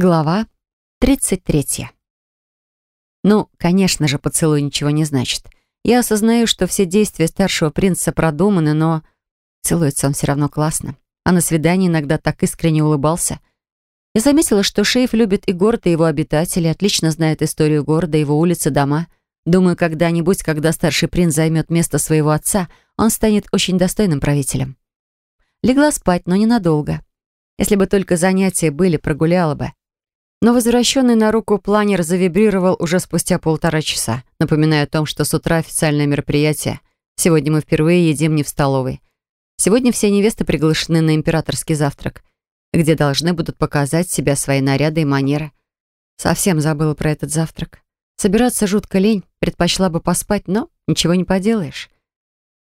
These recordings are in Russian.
Глава 33. Ну, конечно же, поцелуй ничего не значит. Я осознаю, что все действия старшего принца продуманы, но целуется он все равно классно. А на свидании иногда так искренне улыбался. Я заметила, что Шейф любит и город, и его обитатели, отлично знает историю города, его улицы, дома. Думаю, когда-нибудь, когда старший принц займет место своего отца, он станет очень достойным правителем. Легла спать, но ненадолго. Если бы только занятия были, прогуляла бы. Но возвращенный на руку планер завибрировал уже спустя полтора часа, напоминая о том, что с утра официальное мероприятие. Сегодня мы впервые едим не в столовой. Сегодня все невесты приглашены на императорский завтрак, где должны будут показать себя свои наряды и манеры. Совсем забыла про этот завтрак. Собираться жутко лень, предпочла бы поспать, но ничего не поделаешь.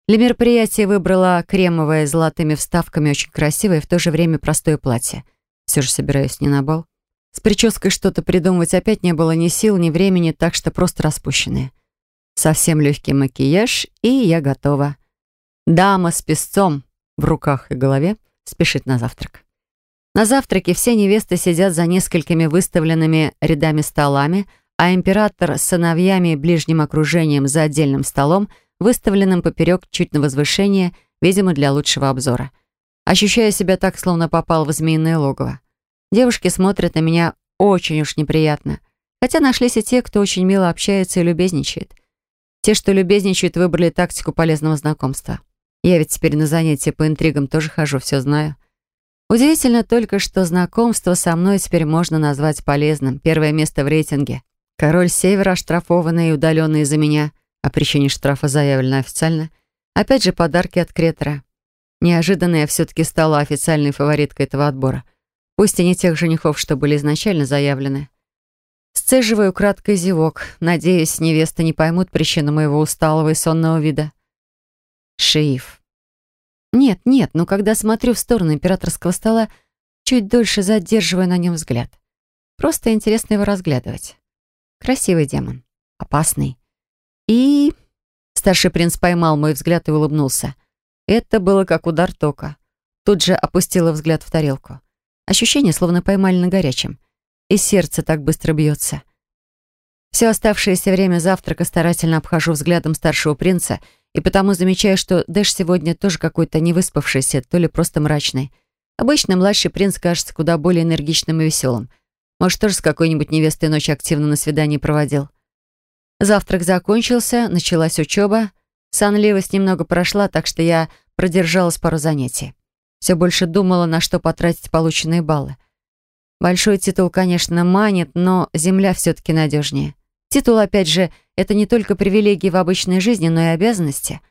Для мероприятия выбрала кремовое с золотыми вставками, очень красивое и в то же время простое платье. Все же собираюсь не на бал. С прической что-то придумывать опять не было ни сил, ни времени, так что просто распущенные. Совсем легкий макияж, и я готова. Дама с песцом в руках и голове спешит на завтрак. На завтраке все невесты сидят за несколькими выставленными рядами столами, а император с сыновьями и ближним окружением за отдельным столом, выставленным поперек чуть на возвышение, видимо, для лучшего обзора. Ощущаю себя так, словно попал в змеиное логово. Девушки смотрят на меня очень уж неприятно. Хотя нашлись и те, кто очень мило общается и любезничает. Те, что любезничают, выбрали тактику полезного знакомства. Я ведь теперь на занятия по интригам тоже хожу, все знаю. Удивительно только, что знакомство со мной теперь можно назвать полезным. Первое место в рейтинге. Король Севера, оштрафованный и удаленный из-за меня. О причине штрафа заявлено официально. Опять же, подарки от Кретера. Неожиданно я все-таки стала официальной фавориткой этого отбора. Пусть и не тех женихов, что были изначально заявлены. Сцеживаю краткой зевок. Надеюсь, невесты не поймут причину моего усталого и сонного вида. Шииф. Нет, нет, но когда смотрю в сторону императорского стола, чуть дольше задерживаю на нем взгляд. Просто интересно его разглядывать. Красивый демон. Опасный. И... Старший принц поймал мой взгляд и улыбнулся. Это было как удар тока. Тут же опустила взгляд в тарелку. Ощущение, словно поймали на горячем. И сердце так быстро бьется. Все оставшееся время завтрака старательно обхожу взглядом старшего принца и потому замечаю, что Дэш сегодня тоже какой-то невыспавшийся, то ли просто мрачный. Обычно младший принц кажется куда более энергичным и веселым. Может, тоже с какой-нибудь невестой ночь активно на свидании проводил. Завтрак закончился, началась учеба. Сонливость немного прошла, так что я продержалась пару занятий. Все больше думала, на что потратить полученные баллы. Большой титул, конечно, манит, но земля все-таки надежнее. Титул, опять же, это не только привилегии в обычной жизни, но и обязанности.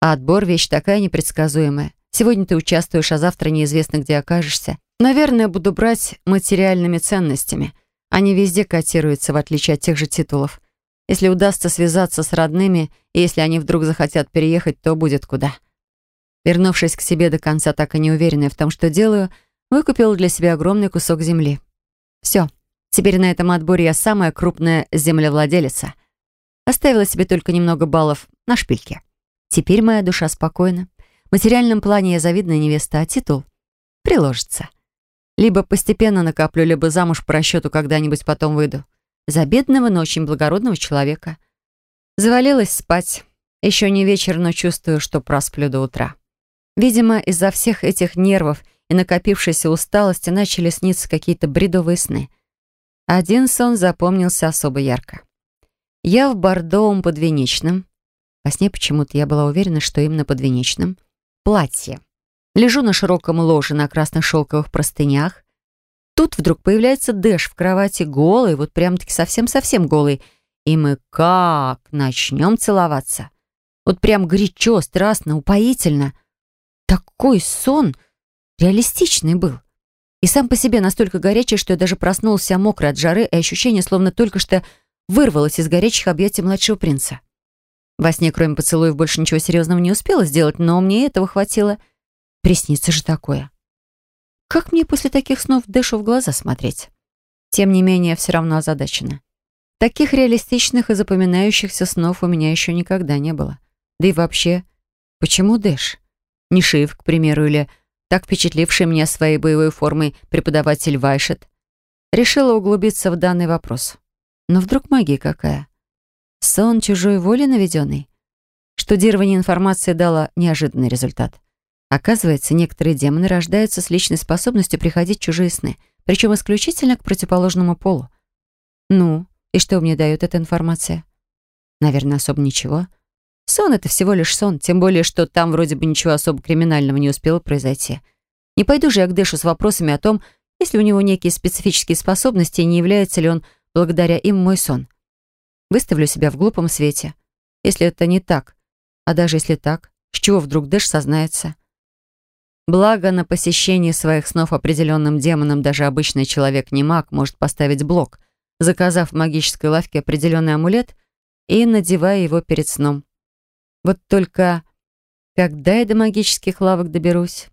А отбор — вещь такая непредсказуемая. Сегодня ты участвуешь, а завтра неизвестно, где окажешься. Наверное, буду брать материальными ценностями. Они везде котируются, в отличие от тех же титулов. Если удастся связаться с родными, и если они вдруг захотят переехать, то будет куда. Вернувшись к себе до конца, так и не уверенная в том, что делаю, выкупила для себя огромный кусок земли. Все. Теперь на этом отборе я самая крупная землевладелица. Оставила себе только немного баллов на шпильке. Теперь моя душа спокойна. В материальном плане я завидная невеста, а титул приложится. Либо постепенно накоплю, либо замуж по расчету когда-нибудь потом выйду. За бедного, но очень благородного человека. Завалилась спать. Еще не вечер, но чувствую, что просплю до утра. Видимо, из-за всех этих нервов и накопившейся усталости начали сниться какие-то бредовые сны. Один сон запомнился особо ярко. Я в бордовом подвенечном. Во сне почему-то я была уверена, что именно подвенечном. Платье. Лежу на широком ложе на красных шелковых простынях. Тут вдруг появляется Дэш в кровати голый, вот прям-таки совсем-совсем голый. И мы как начнем целоваться. Вот прям горячо, страстно, упоительно — такой сон реалистичный был. И сам по себе настолько горячий, что я даже проснулся мокрый от жары и ощущение, словно только что вырвалось из горячих объятий младшего принца. Во сне, кроме поцелуев, больше ничего серьезного не успела сделать, но мне этого хватило. Приснится же такое. Как мне после таких снов Дэшу в глаза смотреть? Тем не менее, все равно озадачена. Таких реалистичных и запоминающихся снов у меня еще никогда не было. Да и вообще, почему Дэш? Нишив, к примеру, или так впечатливший меня своей боевой формой преподаватель Вайшет. Решила углубиться в данный вопрос. Но вдруг магия какая? Сон чужой воли наведенный? Штудирование информации дало неожиданный результат. Оказывается, некоторые демоны рождаются с личной способностью приходить в чужие сны, причем исключительно к противоположному полу. Ну, и что мне дает эта информация? Наверное, особо ничего. Сон — это всего лишь сон, тем более, что там вроде бы ничего особо криминального не успело произойти. Не пойду же я к Дэшу с вопросами о том, есть ли у него некие специфические способности и не является ли он благодаря им мой сон. Выставлю себя в глупом свете. Если это не так, а даже если так, с чего вдруг Дэш сознается? Благо, на посещение своих снов определенным демонам даже обычный человек не маг может поставить блок, заказав в магической лавке определенный амулет и надевая его перед сном. Вот только когда я до магических лавок доберусь?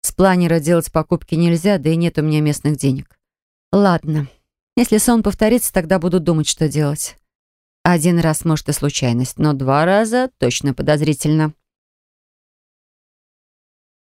С планера делать покупки нельзя, да и нет у меня местных денег. Ладно, если сон повторится, тогда буду думать, что делать. Один раз, может, и случайность, но два раза точно подозрительно.